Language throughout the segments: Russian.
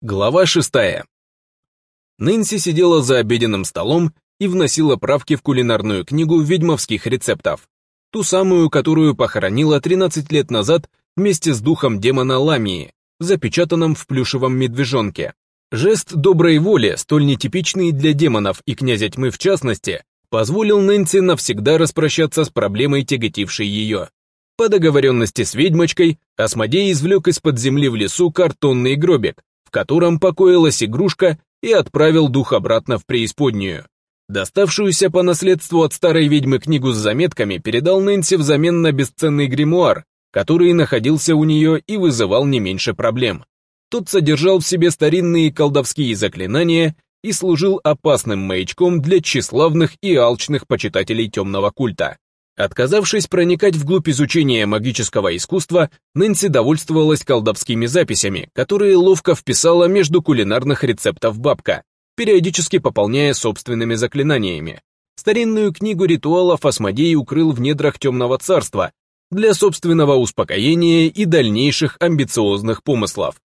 Глава шестая. Нэнси сидела за обеденным столом и вносила правки в кулинарную книгу ведьмовских рецептов, ту самую, которую похоронила 13 лет назад вместе с духом демона Ламии, запечатанным в плюшевом медвежонке. Жест доброй воли, столь нетипичный для демонов и князя тьмы в частности, позволил Нэнси навсегда распрощаться с проблемой, тяготившей ее. По договоренности с ведьмочкой, Асмодей извлек из-под земли в лесу картонный гробик, в котором покоилась игрушка, и отправил дух обратно в преисподнюю. Доставшуюся по наследству от старой ведьмы книгу с заметками передал Нэнси взамен на бесценный гримуар, который находился у нее и вызывал не меньше проблем. Тот содержал в себе старинные колдовские заклинания и служил опасным маячком для тщеславных и алчных почитателей темного культа. Отказавшись проникать вглубь изучения магического искусства, Нэнси довольствовалась колдовскими записями, которые ловко вписала между кулинарных рецептов бабка, периодически пополняя собственными заклинаниями. Старинную книгу ритуалов Асмодей укрыл в недрах Темного Царства для собственного успокоения и дальнейших амбициозных помыслов.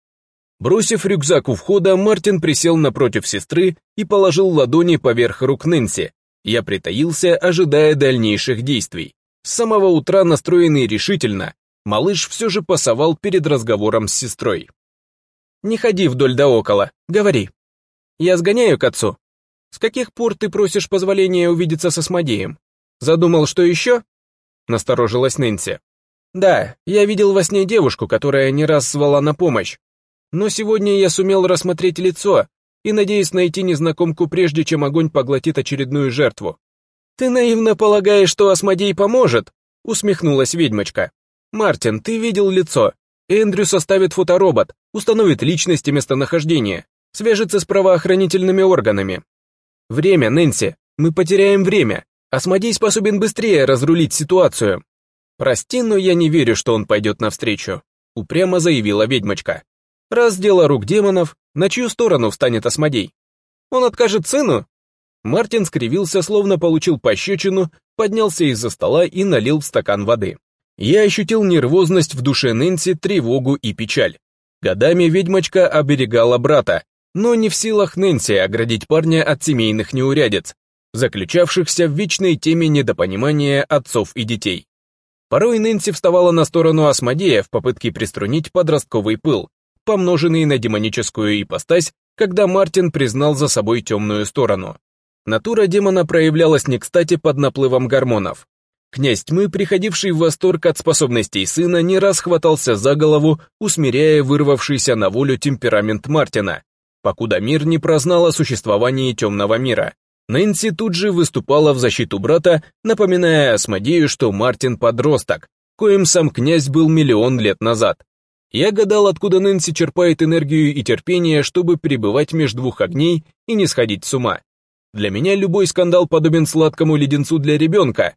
Бросив рюкзак у входа, Мартин присел напротив сестры и положил ладони поверх рук Нэнси, я притаился, ожидая дальнейших действий. С самого утра настроенный решительно, малыш все же пасовал перед разговором с сестрой. «Не ходи вдоль да около, говори. Я сгоняю к отцу. С каких пор ты просишь позволения увидеться со Смодеем? Задумал, что еще?» Насторожилась Нэнси. «Да, я видел во сне девушку, которая не раз звала на помощь. Но сегодня я сумел рассмотреть лицо, и надеясь найти незнакомку прежде, чем огонь поглотит очередную жертву. «Ты наивно полагаешь, что Асмодей поможет?» — усмехнулась ведьмочка. «Мартин, ты видел лицо. Эндрю составит фоторобот, установит личность и местонахождение, свяжется с правоохранительными органами. Время, Нэнси, мы потеряем время. Асмодей способен быстрее разрулить ситуацию». «Прости, но я не верю, что он пойдет навстречу», — упрямо заявила ведьмочка. «Раз дело рук демонов, на чью сторону встанет Осмодей? Он откажет сыну? Мартин скривился, словно получил пощечину, поднялся из-за стола и налил в стакан воды. Я ощутил нервозность в душе Нэнси, тревогу и печаль. Годами ведьмочка оберегала брата, но не в силах Нэнси оградить парня от семейных неурядиц, заключавшихся в вечной теме недопонимания отцов и детей. Порой Нэнси вставала на сторону Асмодея в попытке приструнить подростковый пыл, помноженный на демоническую ипостась, когда Мартин признал за собой темную сторону. Натура демона проявлялась не кстати под наплывом гормонов. Князь тьмы, приходивший в восторг от способностей сына, не раз хватался за голову, усмиряя вырвавшийся на волю темперамент Мартина, покуда мир не прознал о существовании темного мира. Нэнси тут же выступала в защиту брата, напоминая Асмодею, что Мартин подросток, коим сам князь был миллион лет назад. Я гадал, откуда Нэнси черпает энергию и терпение, чтобы пребывать между двух огней и не сходить с ума. Для меня любой скандал подобен сладкому леденцу для ребенка.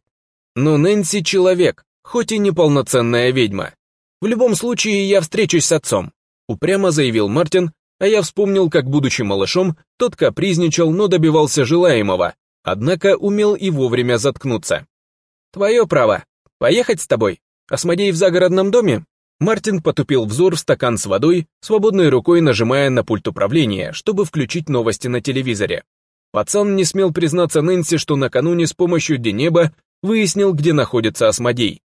Но Нэнси человек, хоть и неполноценная ведьма. В любом случае я встречусь с отцом, упрямо заявил Мартин, а я вспомнил, как, будучи малышом, тот капризничал, но добивался желаемого, однако умел и вовремя заткнуться. Твое право. Поехать с тобой? Осмодей в загородном доме? Мартин потупил взор в стакан с водой, свободной рукой нажимая на пульт управления, чтобы включить новости на телевизоре. Пацан не смел признаться Нэнси, что накануне с помощью Денеба выяснил, где находится Асмодей.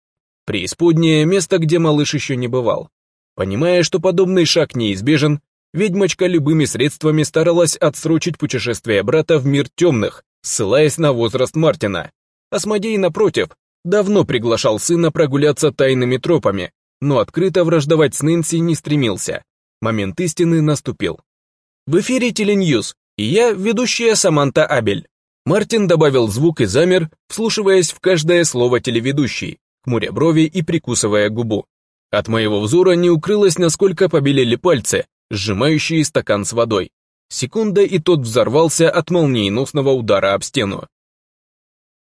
Преисподнее место, где малыш еще не бывал. Понимая, что подобный шаг неизбежен, ведьмочка любыми средствами старалась отсрочить путешествие брата в мир темных, ссылаясь на возраст Мартина. Асмодей, напротив, давно приглашал сына прогуляться тайными тропами, но открыто враждовать с Нэнси не стремился. Момент истины наступил. В эфире Теленьюз, и я, ведущая Саманта Абель. Мартин добавил звук и замер, вслушиваясь в каждое слово телеведущей, хмуря брови и прикусывая губу. От моего взора не укрылось, насколько побелели пальцы, сжимающие стакан с водой. Секунда, и тот взорвался от молниеносного удара об стену.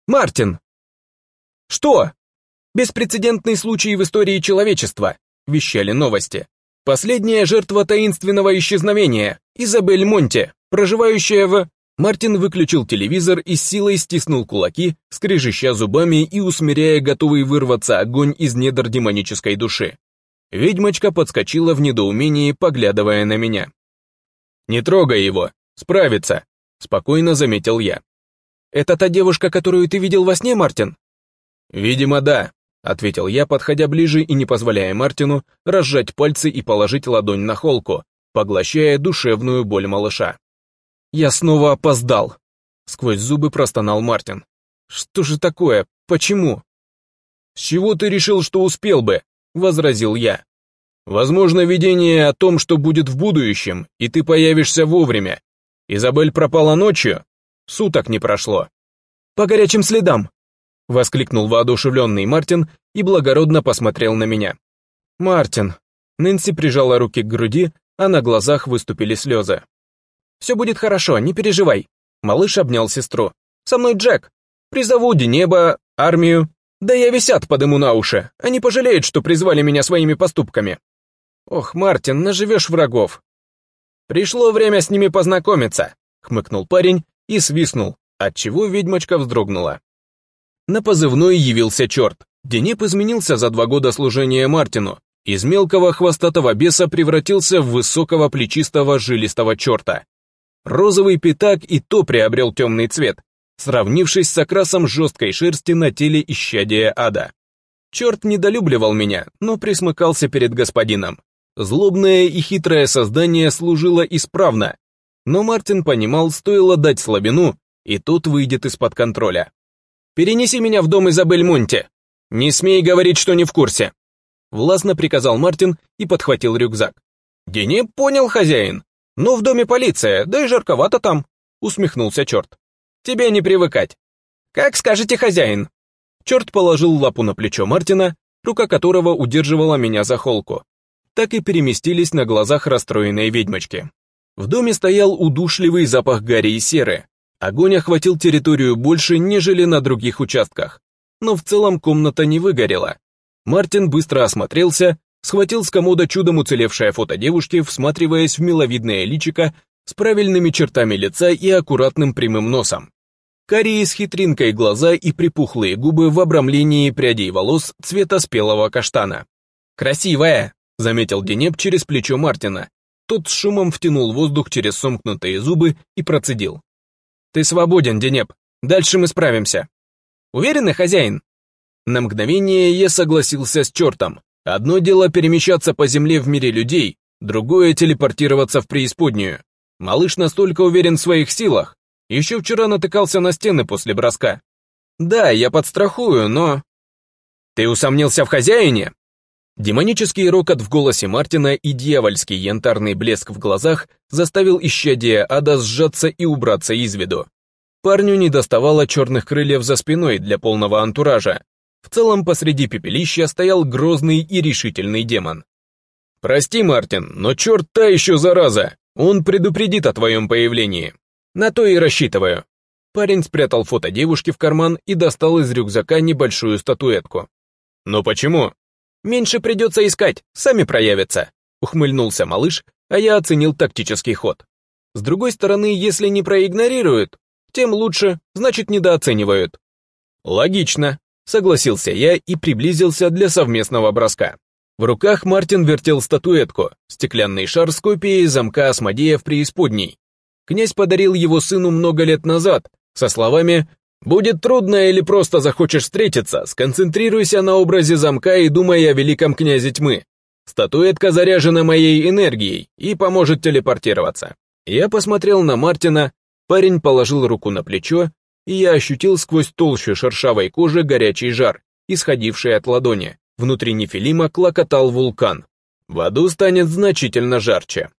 «Мартин!» «Что?» Беспрецедентный случай в истории человечества, вещали новости. Последняя жертва таинственного исчезновения, Изабель Монте, проживающая в... Мартин выключил телевизор и с силой стиснул кулаки, скрежеща зубами и усмиряя готовый вырваться огонь из недр демонической души. Ведьмочка подскочила в недоумении, поглядывая на меня. «Не трогай его, справится», — спокойно заметил я. «Это та девушка, которую ты видел во сне, Мартин?» «Видимо, да ответил я, подходя ближе и не позволяя Мартину разжать пальцы и положить ладонь на холку, поглощая душевную боль малыша. «Я снова опоздал!» — сквозь зубы простонал Мартин. «Что же такое? Почему?» «С чего ты решил, что успел бы?» — возразил я. «Возможно, видение о том, что будет в будущем, и ты появишься вовремя. Изабель пропала ночью? Суток не прошло». «По горячим следам!» — воскликнул воодушевленный Мартин и благородно посмотрел на меня. «Мартин!» — Нэнси прижала руки к груди, а на глазах выступили слезы. «Все будет хорошо, не переживай!» Малыш обнял сестру. «Со мной Джек! Призову небо, армию! Да я висят под ему на уши! Они пожалеют, что призвали меня своими поступками!» «Ох, Мартин, наживешь врагов!» «Пришло время с ними познакомиться!» — хмыкнул парень и свистнул, отчего ведьмочка вздрогнула. На позывной явился черт. Денеп изменился за два года служения Мартину. Из мелкого хвостатого беса превратился в высокого плечистого жилистого черта. Розовый пятак и то приобрел темный цвет, сравнившись с окрасом жесткой шерсти на теле исчадия ада. Черт недолюбливал меня, но присмыкался перед господином. Злобное и хитрое создание служило исправно, но Мартин понимал, стоило дать слабину, и тот выйдет из-под контроля. Перенеси меня в дом Изабель Монте. Не смей говорить, что не в курсе. Властно приказал Мартин и подхватил рюкзак. Дени понял, хозяин. Но в доме полиция, да и жарковато там. Усмехнулся черт. Тебе не привыкать. Как скажете, хозяин. Черт положил лапу на плечо Мартина, рука которого удерживала меня за холку. Так и переместились на глазах расстроенной ведьмочки. В доме стоял удушливый запах гари и серы, Огонь охватил территорию больше, нежели на других участках. Но в целом комната не выгорела. Мартин быстро осмотрелся, схватил с комода чудом уцелевшее фото девушки, всматриваясь в миловидное личико с правильными чертами лица и аккуратным прямым носом. Карие с хитринкой глаза и припухлые губы в обрамлении прядей волос цвета спелого каштана. «Красивая!» — заметил Денеп через плечо Мартина. Тот с шумом втянул воздух через сомкнутые зубы и процедил. Ты свободен, Денеп. Дальше мы справимся. Уверены, хозяин? На мгновение я согласился с чертом. Одно дело перемещаться по земле в мире людей, другое телепортироваться в преисподнюю. Малыш настолько уверен в своих силах. Еще вчера натыкался на стены после броска. Да, я подстрахую, но... Ты усомнился в хозяине? Демонический рокот в голосе Мартина и дьявольский янтарный блеск в глазах заставил исчадие ада сжаться и убраться из виду. Парню не доставало черных крыльев за спиной для полного антуража. В целом посреди пепелища стоял грозный и решительный демон. «Прости, Мартин, но черт та еще зараза! Он предупредит о твоем появлении. На то и рассчитываю». Парень спрятал фото девушки в карман и достал из рюкзака небольшую статуэтку. «Но почему?» Меньше придется искать, сами проявятся», — ухмыльнулся малыш, а я оценил тактический ход. «С другой стороны, если не проигнорируют, тем лучше, значит, недооценивают». «Логично», — согласился я и приблизился для совместного броска. В руках Мартин вертел статуэтку, стеклянный шар с копией замка Асмодея в преисподней. Князь подарил его сыну много лет назад, со словами Будет трудно или просто захочешь встретиться, сконцентрируйся на образе замка и думай о великом князе тьмы. Статуэтка заряжена моей энергией и поможет телепортироваться. Я посмотрел на Мартина, парень положил руку на плечо, и я ощутил сквозь толщу шершавой кожи горячий жар, исходивший от ладони. Внутри нефилима клокотал вулкан. В аду станет значительно жарче.